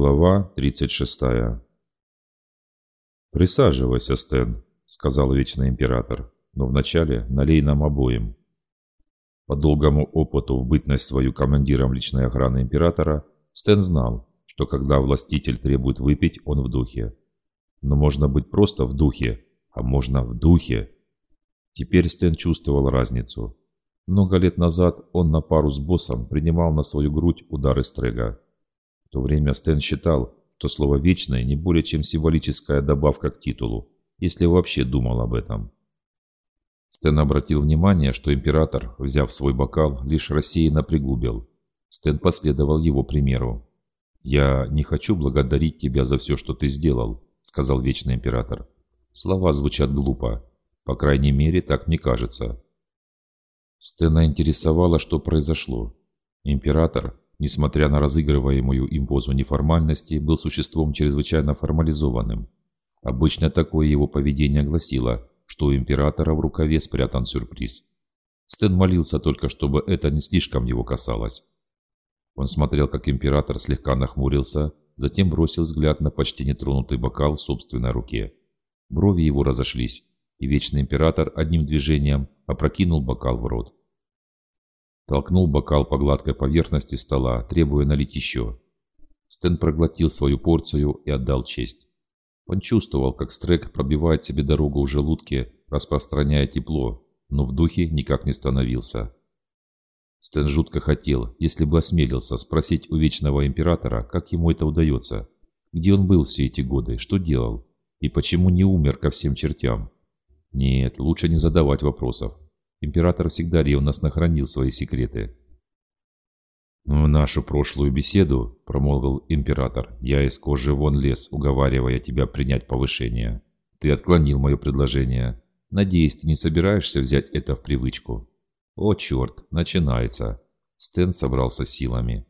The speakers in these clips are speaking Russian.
Глава 36 «Присаживайся, Стэн», — сказал Вечный Император, «но вначале налей нам обоим». По долгому опыту в бытность свою командиром личной охраны Императора, Стэн знал, что когда властитель требует выпить, он в духе. Но можно быть просто в духе, а можно в духе. Теперь Стэн чувствовал разницу. Много лет назад он на пару с боссом принимал на свою грудь удары Стрега. В то время Стэн считал, что слово «вечное» не более чем символическая добавка к титулу, если вообще думал об этом. Стэн обратил внимание, что император, взяв свой бокал, лишь рассеянно пригубил. Стэн последовал его примеру. «Я не хочу благодарить тебя за все, что ты сделал», — сказал Вечный Император. Слова звучат глупо. По крайней мере, так мне кажется. Стэна интересовало, что произошло. Император, несмотря на разыгрываемую им позу неформальности, был существом чрезвычайно формализованным. Обычно такое его поведение гласило, что у императора в рукаве спрятан сюрприз. Стэн молился только, чтобы это не слишком его касалось. Он смотрел, как император слегка нахмурился, затем бросил взгляд на почти нетронутый бокал в собственной руке. Брови его разошлись, и Вечный Император одним движением опрокинул бокал в рот. Толкнул бокал по гладкой поверхности стола, требуя налить еще. Стэн проглотил свою порцию и отдал честь. Он чувствовал, как Стрек пробивает себе дорогу в желудке, распространяя тепло, но в духе никак не становился. Стэн жутко хотел, если бы осмелился, спросить у Вечного Императора, как ему это удается. Где он был все эти годы, что делал, и почему не умер ко всем чертям. Нет, лучше не задавать вопросов. Император всегда ревностно хранил свои секреты. «В нашу прошлую беседу, — промолвил император, — я из кожи вон лез, уговаривая тебя принять повышение. Ты отклонил мое предложение. Надеюсь, ты не собираешься взять это в привычку?» «О, черт, начинается!» Стэн собрался силами.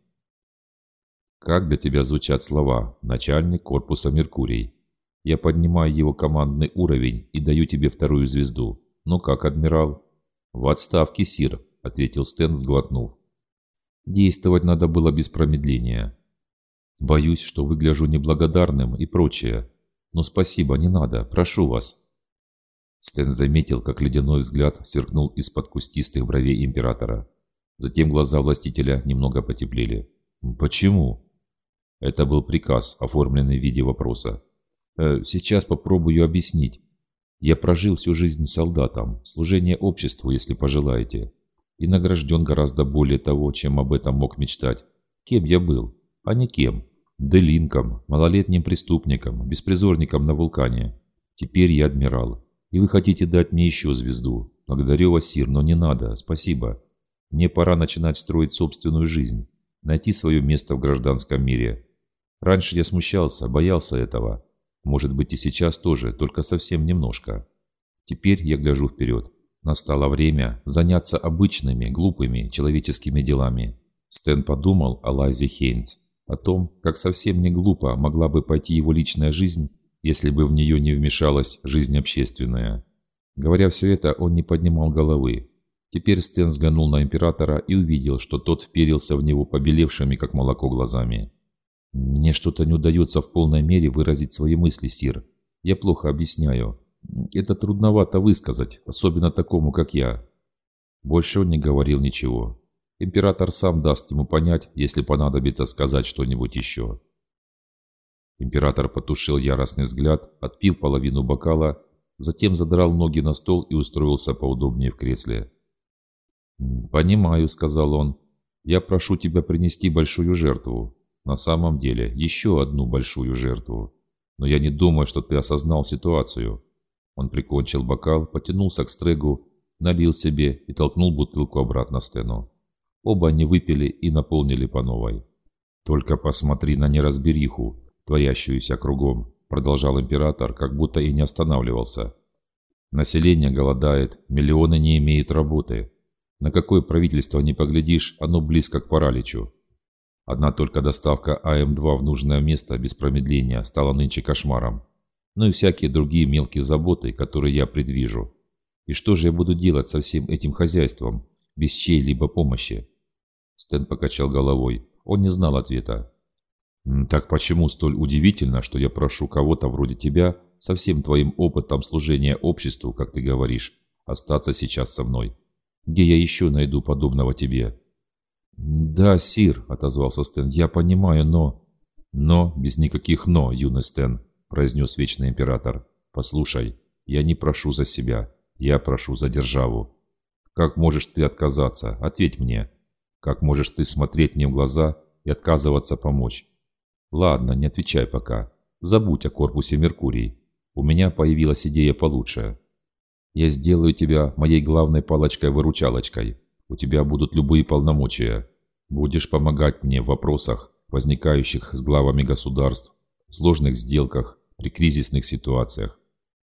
«Как для тебя звучат слова, начальник корпуса Меркурий?» «Я поднимаю его командный уровень и даю тебе вторую звезду. Ну как, адмирал?» «В отставке, Сир», — ответил Стэн, сглотнув. «Действовать надо было без промедления. Боюсь, что выгляжу неблагодарным и прочее. Но спасибо, не надо, прошу вас». Стэн заметил, как ледяной взгляд сверкнул из-под кустистых бровей императора. Затем глаза властителя немного потеплели. «Почему?» Это был приказ, оформленный в виде вопроса. «Э, «Сейчас попробую объяснить. Я прожил всю жизнь солдатом, служение обществу, если пожелаете, и награжден гораздо более того, чем об этом мог мечтать. Кем я был, а не кем. Делинком, малолетним преступником, беспризорником на вулкане. Теперь я адмирал, и вы хотите дать мне еще звезду. Благодарю вас, Сир, но не надо, спасибо. Мне пора начинать строить собственную жизнь, найти свое место в гражданском мире. Раньше я смущался, боялся этого, может быть и сейчас тоже, только совсем немножко. Теперь я гляжу вперед. Настало время заняться обычными, глупыми, человеческими делами. Стэн подумал о Лайзе Хейнс, о том, как совсем не глупо могла бы пойти его личная жизнь, если бы в нее не вмешалась жизнь общественная. Говоря все это, он не поднимал головы. Теперь Стэн взглянул на императора и увидел, что тот вперился в него побелевшими, как молоко, глазами. «Мне что-то не удается в полной мере выразить свои мысли, Сир. Я плохо объясняю. Это трудновато высказать, особенно такому, как я». Больше он не говорил ничего. Император сам даст ему понять, если понадобится сказать что-нибудь еще. Император потушил яростный взгляд, отпил половину бокала, затем задрал ноги на стол и устроился поудобнее в кресле. «Понимаю», — сказал он. «Я прошу тебя принести большую жертву. На самом деле, еще одну большую жертву. Но я не думаю, что ты осознал ситуацию. Он прикончил бокал, потянулся к стрегу, налил себе и толкнул бутылку обратно Стэну. Оба они выпили и наполнили по новой. «Только посмотри на неразбериху, творящуюся кругом», продолжал император, как будто и не останавливался. «Население голодает, миллионы не имеют работы. На какое правительство не поглядишь, оно близко к параличу. Одна только доставка АМ-2 в нужное место без промедления стала нынче кошмаром. Ну и всякие другие мелкие заботы, которые я предвижу. И что же я буду делать со всем этим хозяйством, без чьей-либо помощи? Стэн покачал головой. Он не знал ответа. «Так почему столь удивительно, что я прошу кого-то вроде тебя, со всем твоим опытом служения обществу, как ты говоришь, остаться сейчас со мной? Где я еще найду подобного тебе?» «Да, Сир», — отозвался Стэн, — «я понимаю, но...» «Но без никаких «но», юный Стэн», — произнес Вечный Император. «Послушай, я не прошу за себя, я прошу за державу. Как можешь ты отказаться? Ответь мне. Как можешь ты смотреть мне в глаза и отказываться помочь? Ладно, не отвечай пока. Забудь о корпусе Меркурий. У меня появилась идея получше. Я сделаю тебя моей главной палочкой-выручалочкой. У тебя будут любые полномочия. Будешь помогать мне в вопросах, возникающих с главами государств, сложных сделках, при кризисных ситуациях.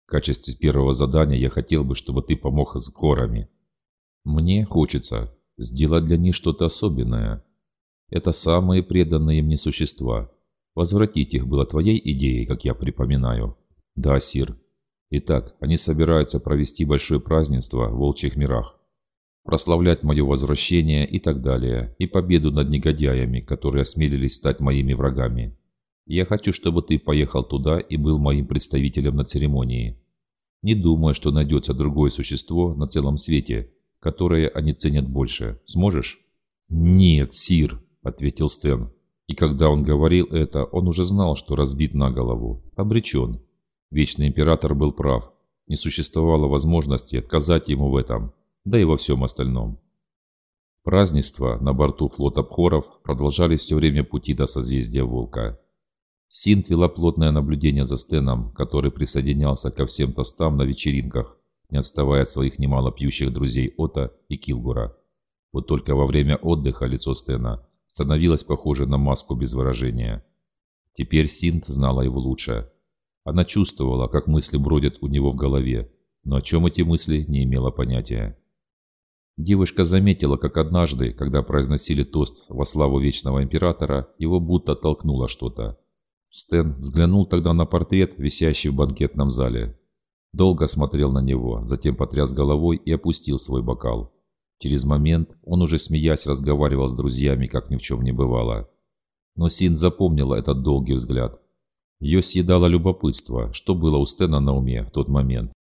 В качестве первого задания я хотел бы, чтобы ты помог с горами. Мне хочется сделать для них что-то особенное. Это самые преданные мне существа. Возвратить их было твоей идеей, как я припоминаю. Да, Сир. Итак, они собираются провести большое празднество в Волчьих мирах. Прославлять мое возвращение и так далее, и победу над негодяями, которые осмелились стать моими врагами. Я хочу, чтобы ты поехал туда и был моим представителем на церемонии. Не думаю, что найдется другое существо на целом свете, которое они ценят больше. Сможешь? «Нет, Сир», — ответил Стэн. И когда он говорил это, он уже знал, что разбит на голову, обречен. Вечный император был прав. Не существовало возможности отказать ему в этом, да и во всем остальном. Празднества на борту флота Пхоров продолжались все время пути до созвездия Волка. Синт вела плотное наблюдение за Стеном, который присоединялся ко всем тостам на вечеринках, не отставая от своих немало пьющих друзей Ота и Килгура. Вот только во время отдыха лицо Стена становилась похожа на маску без выражения. Теперь Синт знала его лучше. Она чувствовала, как мысли бродят у него в голове, но о чем эти мысли не имела понятия. Девушка заметила, как однажды, когда произносили тост во славу Вечного Императора, его будто толкнуло что-то. Стэн взглянул тогда на портрет, висящий в банкетном зале. Долго смотрел на него, затем потряс головой и опустил свой бокал. Через момент он уже смеясь разговаривал с друзьями, как ни в чем не бывало. Но Син запомнила этот долгий взгляд. Ее съедало любопытство, что было у Стена на уме в тот момент.